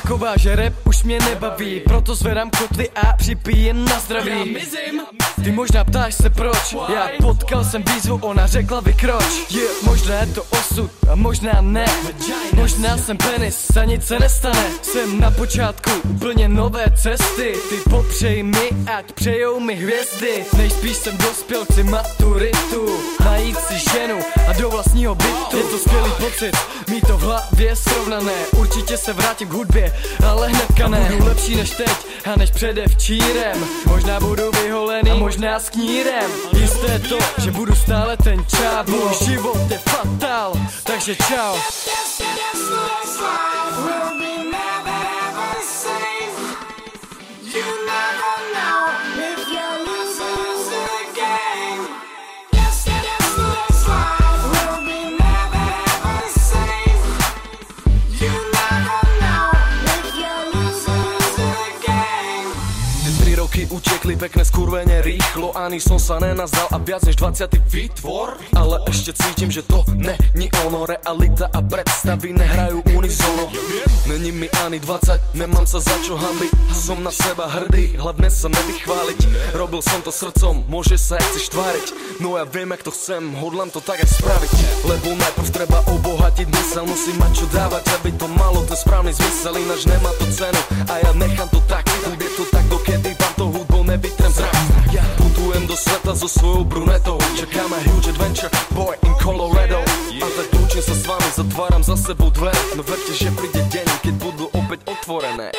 taková, že rap už mě nebaví Proto zvedám kotvy a připíjem na zdraví. Ty možná ptáš se proč? Já potkal jsem výzvu, ona řekla vykroč. Je možná je to osud a možná ne. Možná jsem penis a nic se nestane. Jsem na počátku úplně nové cesty. Ty popřej mi, ať přejou mi hvězdy. Nejspíš jsem dospěl, chci maturitu vlastního bytu Je to skvělý pocit, mít to v hlavě srovnané Určitě se vrátím k hudbě, ale hnedka ne Budu lepší než teď a než předevčírem Možná budu vyholený a možná s knírem Jisté to, že budu stále ten čáp Můj život je fatal, takže čau You utekli pekne skurvene rýchlo Ani som sa nenazdal a viac než 20 výtvor. Ale ešte cítim, že to není ono Realita a predstavy nehrajú unisono. Není mi ani 20, nemám sa za čo hambiť Som na seba hrdý, hlavne sa nevychváliť Robil som to srdcom, môže sa jak chceš tváriť No ja viem jak to chcem, hodlám to tak aj spraviť Lebo najprv treba obohatiť mysel Musím mať čo dávať, aby to malo ten správny zmysel Ináč nemá to cenu. A ja nechám to tak do sveta so svojou brunetou. Čaká ma huge adventure, boy in Colorado. A tak lúčim sa s vami, zatváram za sebou dvere No verte, že príde deň, keď budú opäť otvorené